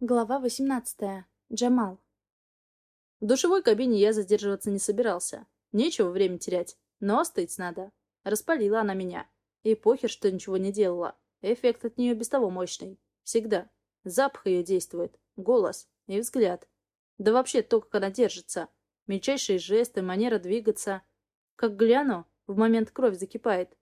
Глава 18. Джамал. В душевой кабине я задерживаться не собирался. Нечего время терять, но остыть надо. Распалила она меня. И похер, что ничего не делала. Эффект от нее без того мощный. Всегда. Запах ее действует, голос и взгляд. Да вообще то, как она держится. Мельчайшие жесты, манера двигаться. Как гляну, в момент кровь закипает.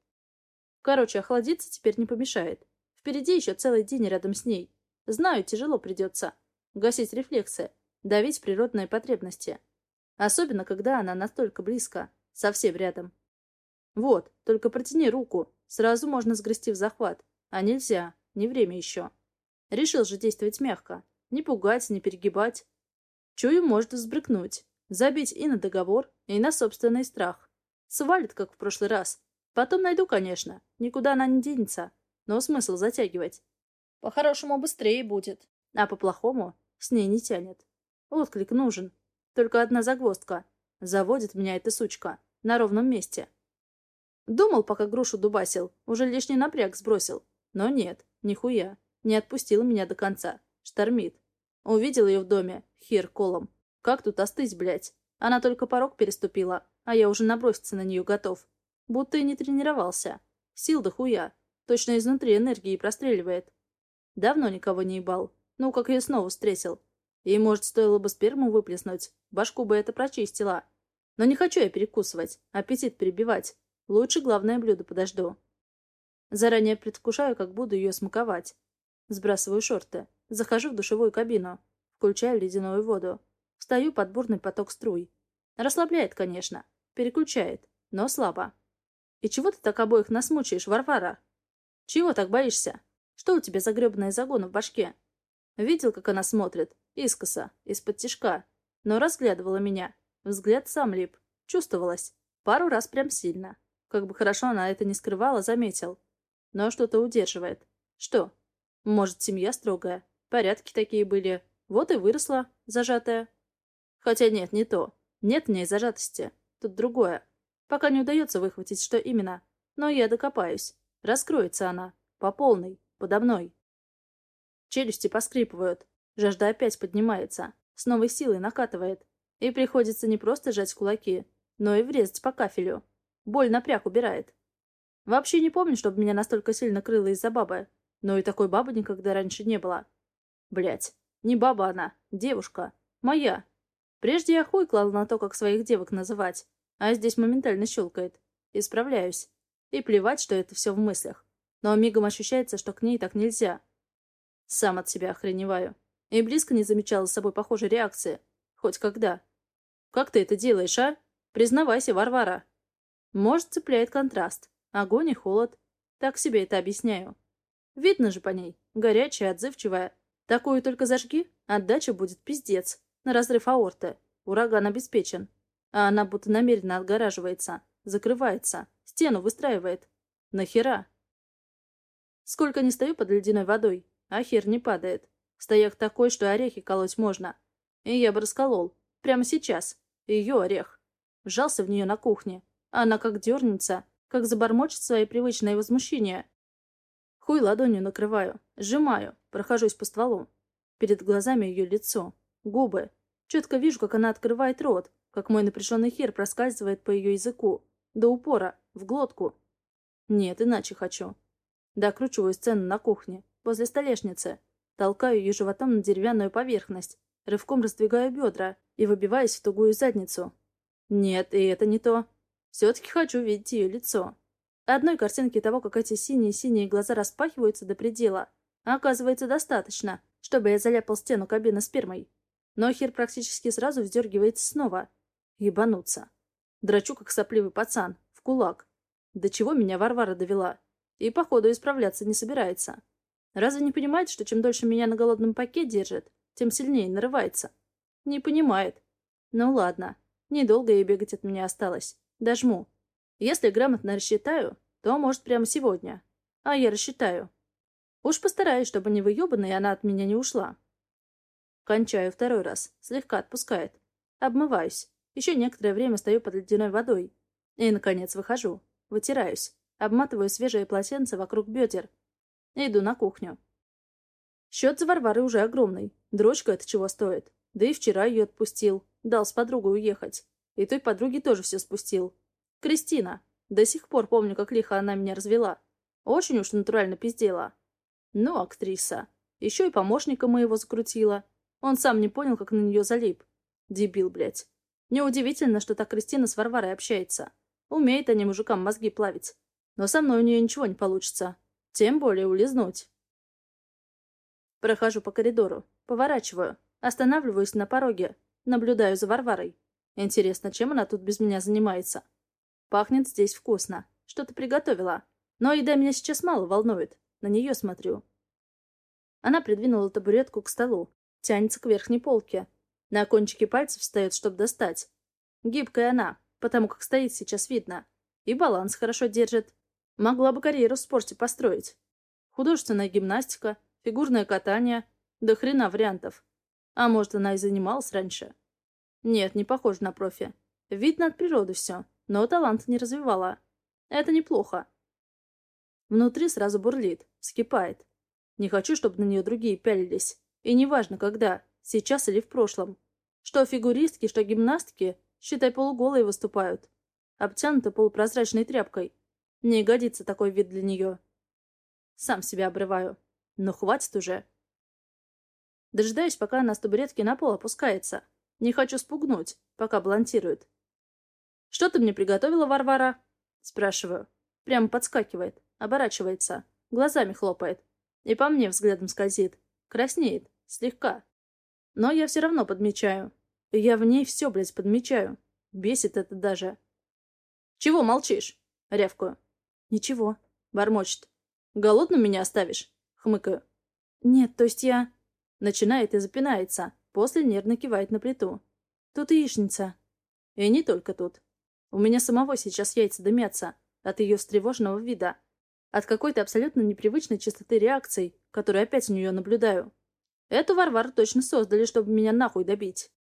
Короче, охладиться теперь не помешает. Впереди еще целый день рядом с ней. Знаю, тяжело придется. Гасить рефлексы, давить природные потребности. Особенно, когда она настолько близко, совсем рядом. Вот, только протяни руку, сразу можно сгрести в захват. А нельзя, не время еще. Решил же действовать мягко. Не пугать, не перегибать. Чую, может взбрыкнуть. Забить и на договор, и на собственный страх. Свалит, как в прошлый раз. Потом найду, конечно. Никуда она не денется. Но смысл затягивать. По-хорошему быстрее будет, а по-плохому с ней не тянет. Отклик нужен. Только одна загвоздка. Заводит меня эта сучка. На ровном месте. Думал, пока грушу дубасил, уже лишний напряг сбросил. Но нет, нихуя. Не отпустила меня до конца. Штормит. Увидел ее в доме. Хер колом. Как тут остыть, блядь? Она только порог переступила, а я уже наброситься на нее готов. Будто и не тренировался. Сил до хуя. Точно изнутри энергии простреливает. Давно никого не ебал. Ну, как ее снова встретил. И, может, стоило бы сперму выплеснуть. Башку бы это прочистила. Но не хочу я перекусывать, аппетит перебивать. Лучше главное блюдо подожду. Заранее предвкушаю, как буду ее смаковать. Сбрасываю шорты. Захожу в душевую кабину. Включаю ледяную воду. Встаю под бурный поток струй. Расслабляет, конечно. Переключает. Но слабо. И чего ты так обоих нас мучаешь, Варвара? Чего так боишься? Что у тебя за гребаные загоны в башке? Видел, как она смотрит? Искоса, из-под тишка. Но разглядывала меня. Взгляд сам лип. Чувствовалось. Пару раз прям сильно. Как бы хорошо она это не скрывала, заметил. Но что-то удерживает. Что? Может, семья строгая? Порядки такие были. Вот и выросла, зажатая. Хотя нет, не то. Нет в ней зажатости. Тут другое. Пока не удается выхватить, что именно. Но я докопаюсь. Раскроется она. По полной подо мной. Челюсти поскрипывают. Жажда опять поднимается. С новой силой накатывает. И приходится не просто сжать кулаки, но и врезать по кафелю. Боль напряг убирает. Вообще не помню, чтобы меня настолько сильно крыло из-за бабы. Но и такой бабы никогда раньше не было. Блять, не баба она, девушка. Моя. Прежде я хуй клал на то, как своих девок называть. А здесь моментально щелкает. Исправляюсь. И плевать, что это все в мыслях но мигом ощущается, что к ней так нельзя. Сам от себя охреневаю. И близко не замечала с собой похожей реакции. Хоть когда. Как ты это делаешь, а? Признавайся, Варвара. Может, цепляет контраст. Огонь и холод. Так себе это объясняю. Видно же по ней. Горячая, отзывчивая. Такую только зажги, отдача будет пиздец. На разрыв аорты. Ураган обеспечен. А она будто намеренно отгораживается. Закрывается. Стену выстраивает. Нахера? Сколько не стою под ледяной водой, а хер не падает. Стояк такой, что орехи колоть можно. И я бы расколол. Прямо сейчас. Ее орех. Вжался в нее на кухне. Она как дернется, как забормочет свои привычные возмущения. Хуй ладонью накрываю, сжимаю, прохожусь по стволу. Перед глазами ее лицо, губы. Четко вижу, как она открывает рот, как мой напряженный хер проскальзывает по ее языку. До упора, в глотку. Нет, иначе хочу. Докручиваю сцену на кухне, возле столешницы. Толкаю ее животом на деревянную поверхность. Рывком раздвигаю бедра и выбиваюсь в тугую задницу. Нет, и это не то. Все-таки хочу видеть ее лицо. Одной картинки того, как эти синие-синие глаза распахиваются до предела, оказывается достаточно, чтобы я заляпал стену кабины спермой. Но хер практически сразу вздергивается снова. Ебануться. Драчу, как сопливый пацан, в кулак. До чего меня Варвара довела? И, походу, исправляться не собирается. Разве не понимает, что чем дольше меня на голодном паке держит, тем сильнее нарывается? Не понимает. Ну ладно, недолго ей бегать от меня осталось. Дожму. Если грамотно рассчитаю, то, может, прямо сегодня. А я рассчитаю. Уж постараюсь, чтобы не выебанная она от меня не ушла. Кончаю второй раз. Слегка отпускает. Обмываюсь. Еще некоторое время стою под ледяной водой. И, наконец, выхожу. Вытираюсь. Обматываю свежее полотенце вокруг бедер. Иду на кухню. Счет за Варвары уже огромный. Дрочка это чего стоит. Да и вчера ее отпустил. Дал с подругой уехать. И той подруге тоже все спустил. Кристина. До сих пор помню, как лихо она меня развела. Очень уж натурально пиздела. Ну, актриса. Еще и помощника моего закрутила. Он сам не понял, как на нее залип. Дебил, блядь. Неудивительно, что так Кристина с Варварой общается. Умеет они мужикам мозги плавить. Но со мной у нее ничего не получится. Тем более улизнуть. Прохожу по коридору. Поворачиваю. Останавливаюсь на пороге. Наблюдаю за Варварой. Интересно, чем она тут без меня занимается? Пахнет здесь вкусно. Что-то приготовила. Но еда меня сейчас мало волнует. На нее смотрю. Она придвинула табуретку к столу. Тянется к верхней полке. На кончике пальцев встает, чтобы достать. Гибкая она, потому как стоит сейчас видно. И баланс хорошо держит. Могла бы карьеру в спорте построить. Художественная гимнастика, фигурное катание. До хрена вариантов. А может, она и занималась раньше. Нет, не похоже на профи. Видно от природы все, но талант не развивала. Это неплохо. Внутри сразу бурлит, вскипает. Не хочу, чтобы на нее другие пялились. И неважно, когда, сейчас или в прошлом. Что фигуристки, что гимнастки, считай, полуголые выступают. Обтянуты полупрозрачной тряпкой. Не годится такой вид для нее. Сам себя обрываю. Но хватит уже. Дожидаюсь, пока она с табуретки на пол опускается. Не хочу спугнуть, пока балансирует. «Что ты мне приготовила, Варвара?» Спрашиваю. Прямо подскакивает, оборачивается, глазами хлопает. И по мне взглядом скользит. Краснеет. Слегка. Но я все равно подмечаю. Я в ней все, блядь, подмечаю. Бесит это даже. «Чего молчишь?» — рявкаю. «Ничего», — бормочет. «Голодным меня оставишь?» — хмыкаю. «Нет, то есть я...» Начинает и запинается. После нервно кивает на плиту. «Тут яичница». И не только тут. У меня самого сейчас яйца дымятся от ее встревоженного вида. От какой-то абсолютно непривычной частоты реакций, которую опять у нее наблюдаю. Эту Варвару точно создали, чтобы меня нахуй добить.